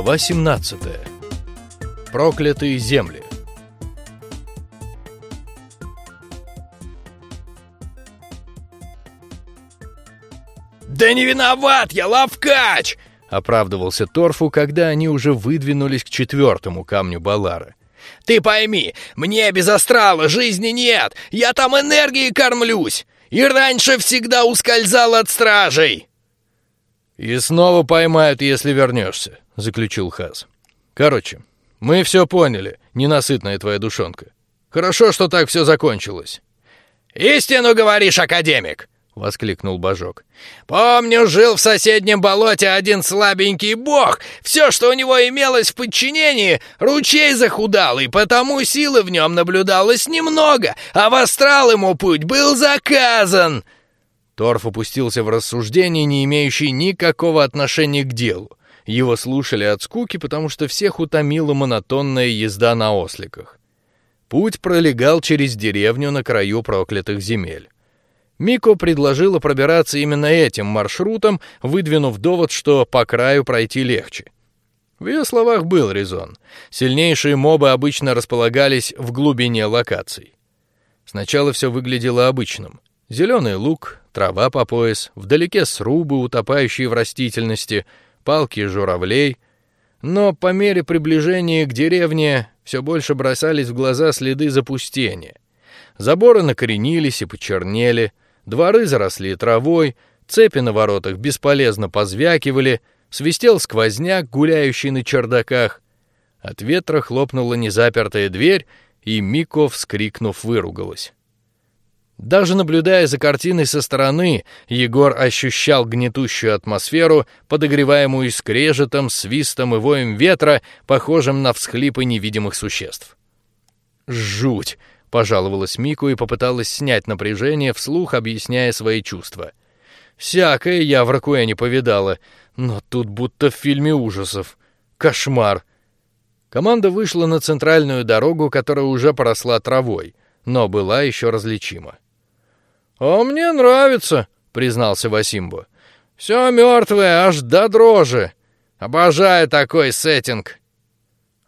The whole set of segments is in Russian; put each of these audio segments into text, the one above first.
Глава 17. Проклятые земли. «Да не виноват я, лавкач!» — оправдывался Торфу, когда они уже выдвинулись к четвертому камню Балара. «Ты пойми, мне без астрала жизни нет! Я там энергией кормлюсь! И раньше всегда ускользал от стражей!» «И снова поймают, если вернешься», — заключил Хаз. «Короче, мы все поняли, ненасытная твоя душонка. Хорошо, что так все закончилось». «Истину говоришь, академик!» — воскликнул Божок. «Помню, жил в соседнем болоте один слабенький бог. Все, что у него имелось в подчинении, ручей захудалый, потому силы в нем наблюдалось немного, а в астрал ему путь был заказан». Торф опустился в рассуждение, не имеющие никакого отношения к делу. Его слушали от скуки, потому что всех утомила монотонная езда на осликах. Путь пролегал через деревню на краю проклятых земель. Мико предложила пробираться именно этим маршрутом, выдвинув довод, что по краю пройти легче. В ее словах был резон. Сильнейшие мобы обычно располагались в глубине локаций. Сначала все выглядело обычным: зеленый луг, трава по пояс, вдалеке срубы, утопающие в растительности, палки журавлей. Но по мере приближения к деревне все больше бросались в глаза следы запустения. Заборы накоренились и почернели, Дворы заросли травой, цепи на воротах бесполезно позвякивали, свистел сквозняк, гуляющий на чердаках. От ветра хлопнула незапертая дверь, и Мико, вскрикнув, выругалась. Даже наблюдая за картиной со стороны, Егор ощущал гнетущую атмосферу, подогреваемую скрежетом, свистом и воем ветра, похожим на всхлипы невидимых существ. Жуть! Пожаловалась Мику и попыталась снять напряжение, вслух объясняя свои чувства. Всякое я в не повидала, но тут будто в фильме ужасов. Кошмар. Команда вышла на центральную дорогу, которая уже поросла травой, но была еще различима. А мне нравится, признался Васимбо. Все мертвое, аж до дрожи. Обожаю такой сеттинг.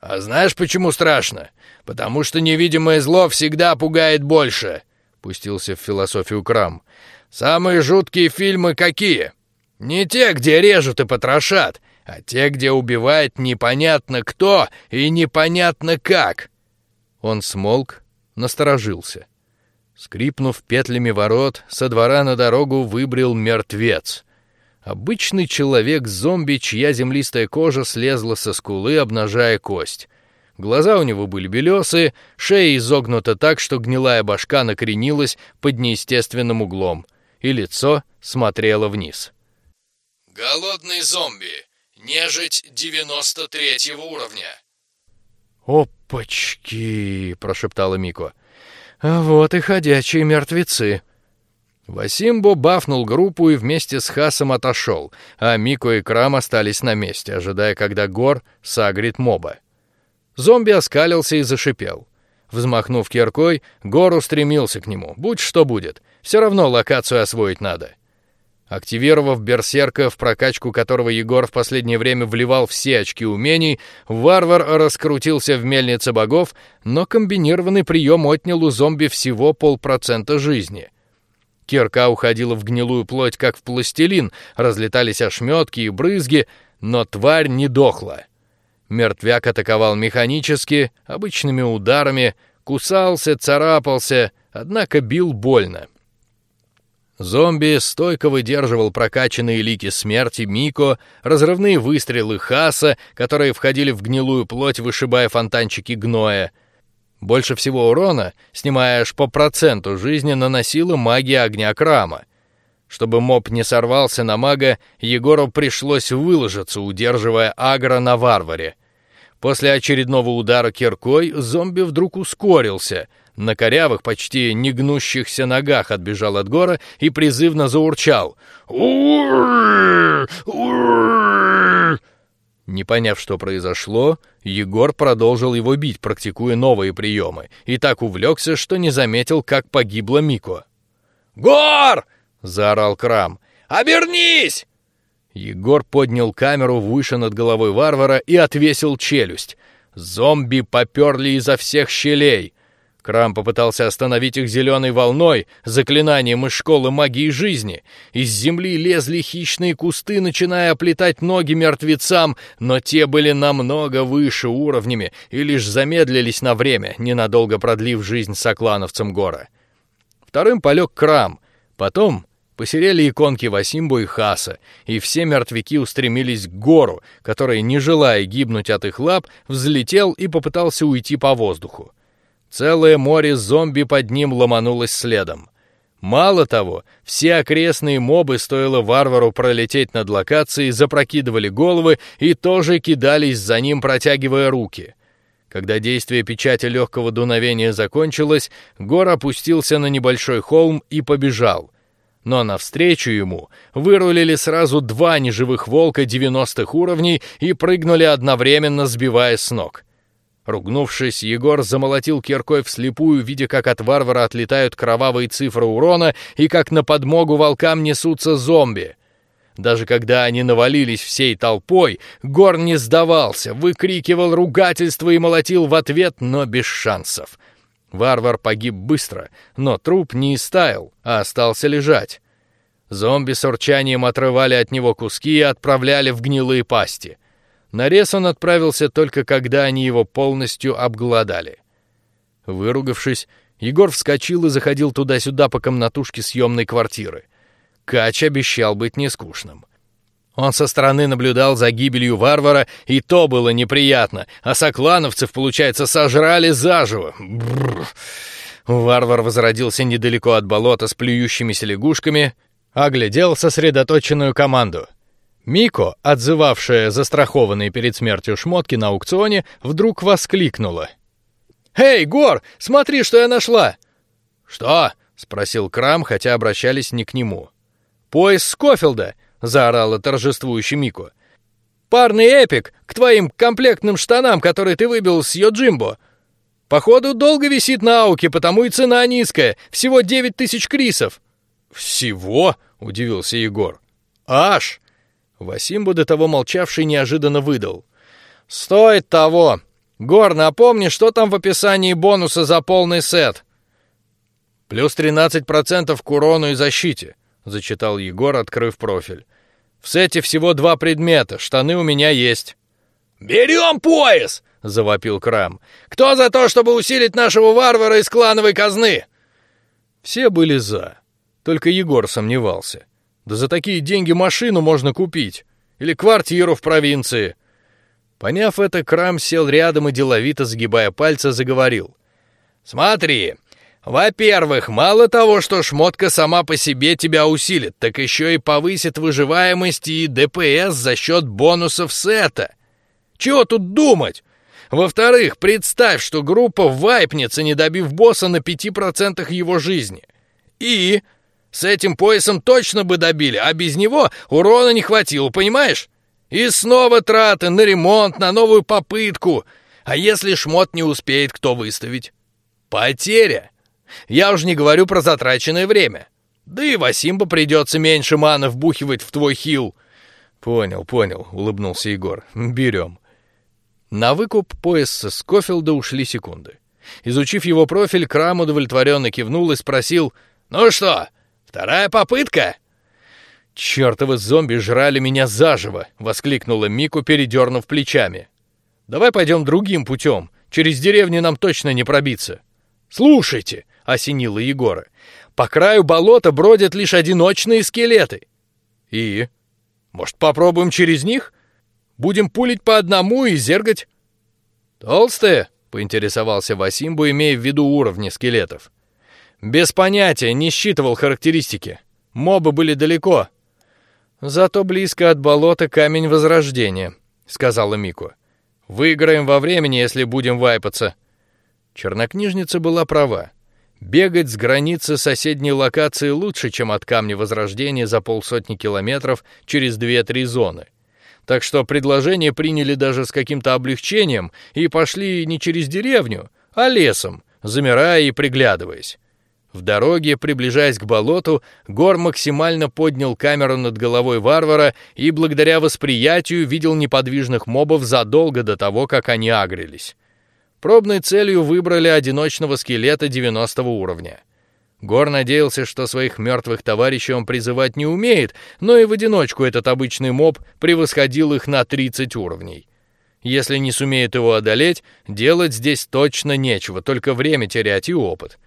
А знаешь, почему страшно? потому что невидимое зло всегда пугает больше. Пустился в философию Крам. Самые жуткие фильмы какие? Не те, где режут и потрошат, а те, где убивает непонятно кто и непонятно как. Он смолк, насторожился. Скрипнув петлями ворот, со двора на дорогу выбрел мертвец. Обычный человек-зомби, чья землистая кожа слезла со скулы, обнажая кость. Глаза у него были белесые, шея изогнута так, что гнилая башка накренилась под неестественным углом, и лицо смотрело вниз. Голодный зомби, нежить девяносто третьего уровня. Опачки, прошептала Мико. Вот и ходячие мертвецы. Васимбо бафнул группу и вместе с Хасом отошел, а Мико и Крам остались на месте, ожидая, когда Гор сагрит моба. Зомби оскалился и зашипел. Взмахнув киркой, Гор устремился к нему. Будь что будет, все равно локацию освоить надо. Активировав берсерка, в прокачку которого Егор в последнее время вливал все очки умений, варвар раскрутился в мельнице богов, но комбинированный прием отнял у зомби всего полпроцента жизни. Кирка уходила в гнилую плоть, как в пластилин, разлетались ошметки и брызги, но тварь не дохла. Мертвяк атаковал механически, обычными ударами, кусался, царапался, однако бил больно. Зомби стойко выдерживал прокачанные лики смерти Мико, разрывные выстрелы Хаса, которые входили в гнилую плоть, вышибая фонтанчики гноя. Больше всего урона, снимая аж по проценту жизни, наносила магия огня Крама. Чтобы моб не сорвался на мага, Егору пришлось выложиться, удерживая агро на варваре. После очередного удара киркой зомби вдруг ускорился. На корявых, почти не гнущихся ногах отбежал от гора и призывно заурчал. Не поняв, что произошло, Егор продолжил его бить, практикуя новые приемы, и так увлекся, что не заметил, как погибла Мико. Гор! заорал Крам. Обернись! Егор поднял камеру выше над головой варвара и отвесил челюсть. Зомби поперли изо всех щелей. Крам попытался остановить их зеленой волной, заклинанием из школы магии жизни. Из земли лезли хищные кусты, начиная оплетать ноги мертвецам, но те были намного выше уровнями и лишь замедлились на время, ненадолго продлив жизнь соклановцам Гора. Вторым полег Крам, потом посерели иконки Васимбу и Хаса, и все мертвяки устремились к Гору, который, не желая гибнуть от их лап, взлетел и попытался уйти по воздуху. Целое море зомби под ним ломанулось следом. Мало того, все окрестные мобы, стоило варвару пролететь над локацией, запрокидывали головы и тоже кидались за ним, протягивая руки. Когда действие печати легкого дуновения закончилось, Гор опустился на небольшой холм и побежал. Но навстречу ему вырулили сразу два неживых волка девяностых уровней и прыгнули одновременно, сбивая с ног. Ругнувшись, Егор замолотил киркой вслепую, видя, как от варвара отлетают кровавые цифры урона и как на подмогу волкам несутся зомби. Даже когда они навалились всей толпой, Гор не сдавался, выкрикивал ругательства и молотил в ответ, но без шансов. Варвар погиб быстро, но труп не истаял, а остался лежать. Зомби с урчанием отрывали от него куски и отправляли в гнилые пасти. На рез он отправился только когда они его полностью обглодали. Выругавшись, Егор вскочил и заходил туда-сюда по комнатушке съемной квартиры. Кач обещал быть нескучным. Он со стороны наблюдал за гибелью варвара, и то было неприятно, а соклановцев, получается, сожрали заживо. Бррр. Варвар возродился недалеко от болота с плюющимися лягушками, оглядел сосредоточенную команду — Мико, отзывавшая застрахованные перед смертью шмотки на аукционе, вдруг воскликнула: "Эй, Гор, смотри, что я нашла!" "Что?" спросил Крам, хотя обращались не к нему. "Пояс Скофилда", заорала торжествующий Мико. "Парный эпик к твоим комплектным штанам, которые ты выбил с Йоджимбо. Походу долго висит на ауке, потому и цена низкая, всего девять тысяч крисов". "Всего?" удивился Егор. "Аж!" Васимбу до того молчавший неожиданно выдал: "Стоит того. Гор, напомни, что там в описании бонуса за полный сет?" Плюс 13% к урону и защите, зачитал Егор, открыв профиль. В сете всего два предмета, штаны у меня есть. Берем пояс, завопил Крам. Кто за то, чтобы усилить нашего варвара из клановой казны? Все были за, только Егор сомневался. Да за такие деньги машину можно купить или квартиру в провинции. Поняв это, Крам сел рядом и деловито, сгибая пальцы, заговорил: "Смотри, во-первых, мало того, что шмотка сама по себе тебя усилит, так еще и повысит выживаемость и ДПС за счет бонусов сета. Чего тут думать? Во-вторых, представь, что группа вайпнется, не добив босса на пяти процентах его жизни. И с этим поясом точно бы добили, а без него урона не хватило, понимаешь? И снова траты на ремонт, на новую попытку. А если шмот не успеет кто выставить? Потеря. Я уж не говорю про затраченное время. Да и Васимба придется меньше маны вбухивать в твой хил. Понял, понял, улыбнулся Егор. Берем. На выкуп пояса Скофилда ушли секунды. Изучив его профиль, Крам удовлетворенно кивнул и спросил: "Ну что, Вторая попытка!» «Чертовы зомби жрали меня заживо!» — воскликнула Мику, передернув плечами. «Давай пойдем другим путем. Через деревню нам точно не пробиться». «Слушайте!» — осенило Егора. «По краю болота бродят лишь одиночные скелеты». «И? Может, попробуем через них? Будем пулить по одному и зергать?» «Толстые?» — поинтересовался Васимбу, имея в виду уровни скелетов. Без понятия, не считывал характеристики. Мобы были далеко. Зато близко от болота камень возрождения, сказала Мико. Выиграем во времени, если будем вайпаться. Чернокнижница была права. Бегать с границы соседней локации лучше, чем от камня возрождения за полсотни километров через две-три зоны. Так что предложение приняли даже с каким-то облегчением и пошли не через деревню, а лесом, замирая и приглядываясь. В дороге, приближаясь к болоту, Гор максимально поднял камеру над головой варвара и благодаря восприятию видел неподвижных мобов задолго до того, как они агрились. Пробной целью выбрали одиночного скелета 90 уровня. Гор надеялся, что своих мертвых товарищей он призывать не умеет, но и в одиночку этот обычный моб превосходил их на 30 уровней. Если не сумеет его одолеть, делать здесь точно нечего, только время терять и опыт.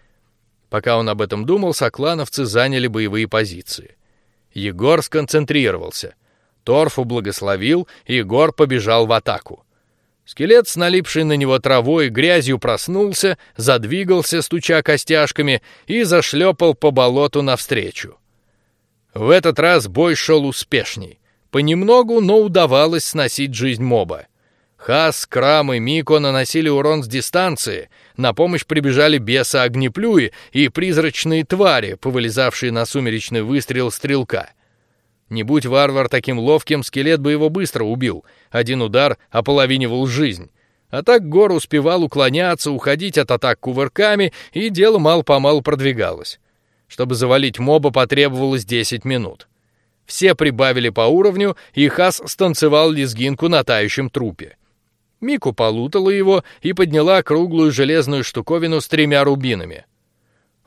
Пока он об этом думал, соклановцы заняли боевые позиции. Егор сконцентрировался. Торф ублагословил, и Егор побежал в атаку. Скелет с налипшей на него травой и грязью проснулся, задвигался, стуча костяшками, и зашлепал по болоту навстречу. В этот раз бой шел успешней. Понемногу, но удавалось сносить жизнь моба. Хас, Крам и Мико наносили урон с дистанции. На помощь прибежали беса огнеплюи и призрачные твари, повылезавшие на сумеречный выстрел стрелка. Не будь варвар таким ловким, скелет бы его быстро убил. Один удар ополовинивал жизнь. А так Гор успевал уклоняться, уходить от атак кувырками, и дело мал помалу продвигалось. Чтобы завалить моба, потребовалось 10 минут. Все прибавили по уровню, и Хас станцевал лезгинку на тающем трупе. Мику полутала его и подняла круглую железную штуковину с тремя рубинами.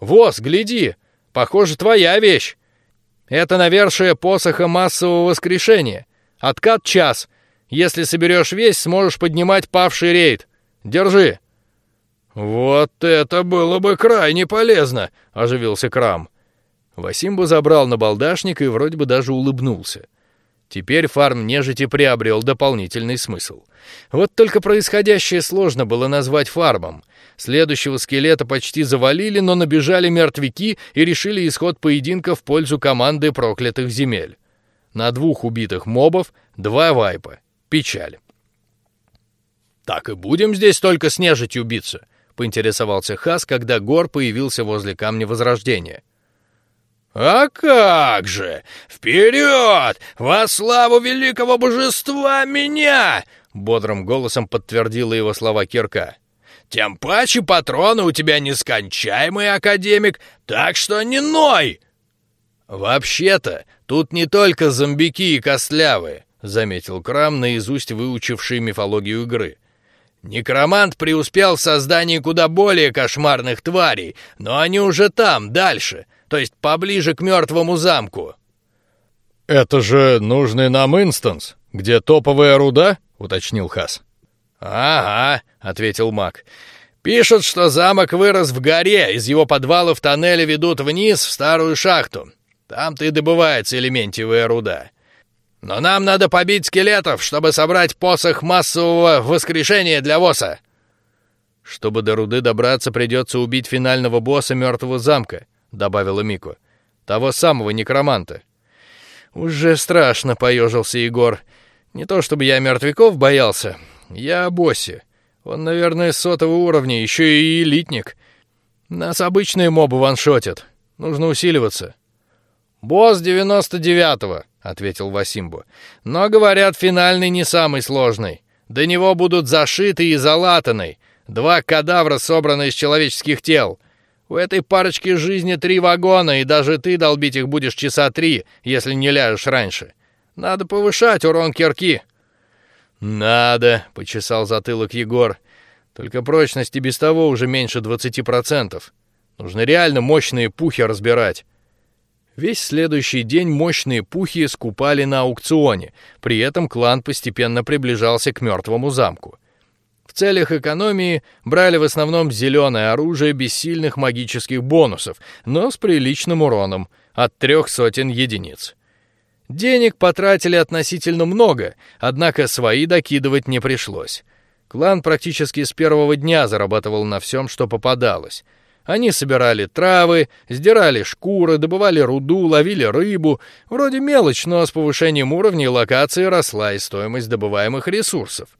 «Воз, гляди! Похоже, твоя вещь!» Это навершие посоха массового воскрешения. Откат час. Если соберешь весь, сможешь поднимать павший рейд. Держи. Вот это было бы крайне полезно, оживился Крам. Васимбу забрал на балдашник и вроде бы даже улыбнулся. Теперь фарм нежити приобрел дополнительный смысл. Вот только происходящее сложно было назвать фармом. Следующего скелета почти завалили, но набежали мертвяки и решили исход поединка в пользу команды проклятых земель. На двух убитых мобов два вайпа. Печаль. Так и будем здесь только с нежитью биться, поинтересовался Хас, когда Гор появился возле камня Возрождения. «А как же! Вперед! Во славу великого божества меня!» Бодрым голосом подтвердила его слова Кирка. «Тем паче патроны у тебя нескончаемый, академик, так что не ной!» «Вообще-то, тут не только зомбики и костлявые», — заметил Крам, наизусть выучивший мифологию игры. «Некромант преуспел в создании куда более кошмарных тварей, но они уже там, дальше, то есть поближе к мертвому замку. Это же нужный нам инстанс, где топовая руда, уточнил Хас. Ага, ответил Мак. Пишут, что замок вырос в горе, из его подвалов тоннели ведут вниз в старую шахту. Там-то и добывается элементивая руда. Но нам надо побить скелетов, чтобы собрать посох массового воскрешения для Воса. Чтобы до руды добраться, придется убить финального босса мертвого замка добавила Мико. Того самого некроманта. Уже страшно, поежился Егор. Не то чтобы я мертвяков боялся, я о. Он, наверное, сотого уровня, еще и элитник. Нас обычные мобы ваншотят. Нужно усиливаться. Босс девяносто девятого, ответил Васимбу. Но говорят, финальный не самый сложный. До него будут зашиты и залатаны два кадавра, собранные из человеческих тел. У этой парочки жизни три вагона, и даже ты долбить их будешь часа три, если не ляжешь раньше. Надо повышать урон кирки. Надо, почесал затылок Егор. Только прочности без того уже меньше двадцати процентов. Нужно реально мощные пухи разбирать. Весь следующий день мощные пухи скупали на аукционе. При этом клан постепенно приближался к мертвому замку. Целях экономии брали в основном зеленое оружие без сильных магических бонусов, но с приличным уроном от трех сотен единиц. Денег потратили относительно много, однако свои докидывать не пришлось. Клан практически с первого дня зарабатывал на всем, что попадалось. Они собирали травы, сдирали шкуры, добывали руду, ловили рыбу. Вроде мелочь, но с повышением уровня локации росла и стоимость добываемых ресурсов.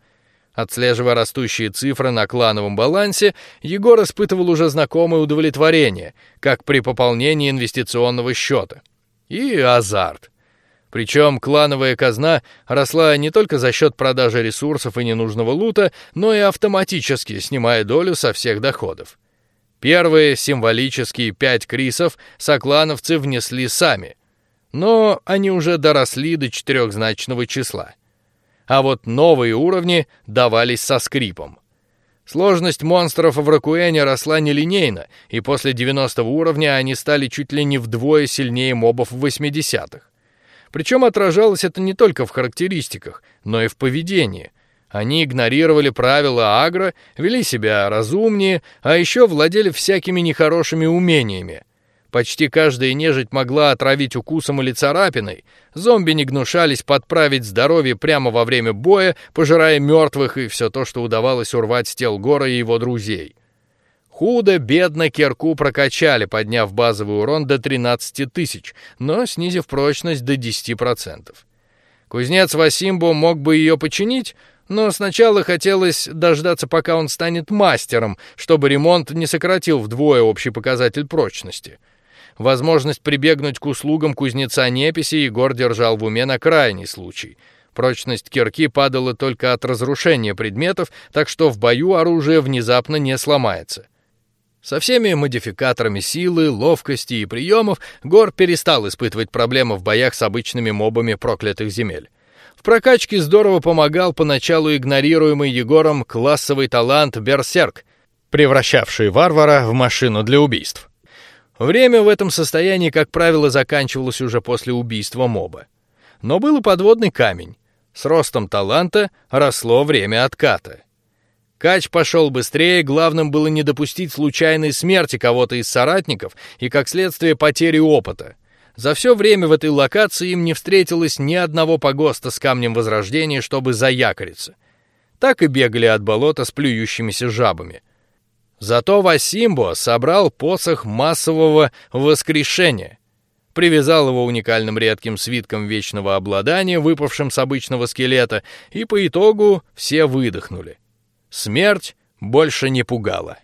Отслеживая растущие цифры на клановом балансе, Егор испытывал уже знакомое удовлетворение, как при пополнении инвестиционного счета. И азарт. Причем клановая казна росла не только за счет продажи ресурсов и ненужного лута, но и автоматически снимая долю со всех доходов. Первые символические пять крисов соклановцы внесли сами, но они уже доросли до четырехзначного числа. А вот новые уровни давались со скрипом. Сложность монстров в Ракуэне росла нелинейно, и после 90 уровня они стали чуть ли не вдвое сильнее мобов в 80-х. Причем отражалось это не только в характеристиках, но и в поведении. Они игнорировали правила агро, вели себя разумнее, а еще владели всякими нехорошими умениями. Почти каждая нежить могла отравить укусом или царапиной. Зомби не гнушались подправить здоровье прямо во время боя, пожирая мертвых и все то, что удавалось урвать с тел Гора и его друзей. Худо, бедно кирку прокачали, подняв базовый урон до 13 тысяч, но снизив прочность до 10%. Кузнец Васимбо мог бы ее починить, но сначала хотелось дождаться, пока он станет мастером, чтобы ремонт не сократил вдвое общий показатель прочности. Возможность прибегнуть к услугам кузнеца Неписи Егор держал в уме на крайний случай. Прочность кирки падала только от разрушения предметов, так что в бою оружие внезапно не сломается. Со всеми модификаторами силы, ловкости и приемов Гор перестал испытывать проблемы в боях с обычными мобами проклятых земель. В прокачке здорово помогал поначалу игнорируемый Егором классовый талант Берсерк, превращавший варвара в машину для убийств. Время в этом состоянии, как правило, заканчивалось уже после убийства моба. Но был и подводный камень. С ростом таланта росло время отката. Кач пошел быстрее, главным было не допустить случайной смерти кого-то из соратников и, как следствие, потери опыта. За все время в этой локации им не встретилось ни одного погоста с камнем возрождения, чтобы заякориться. Так и бегали от болота с плюющимися жабами. Зато Васимбо собрал посох массового воскрешения, привязал его уникальным редким свитком вечного обладания, выпавшим с обычного скелета, и по итогу все выдохнули. Смерть больше не пугала.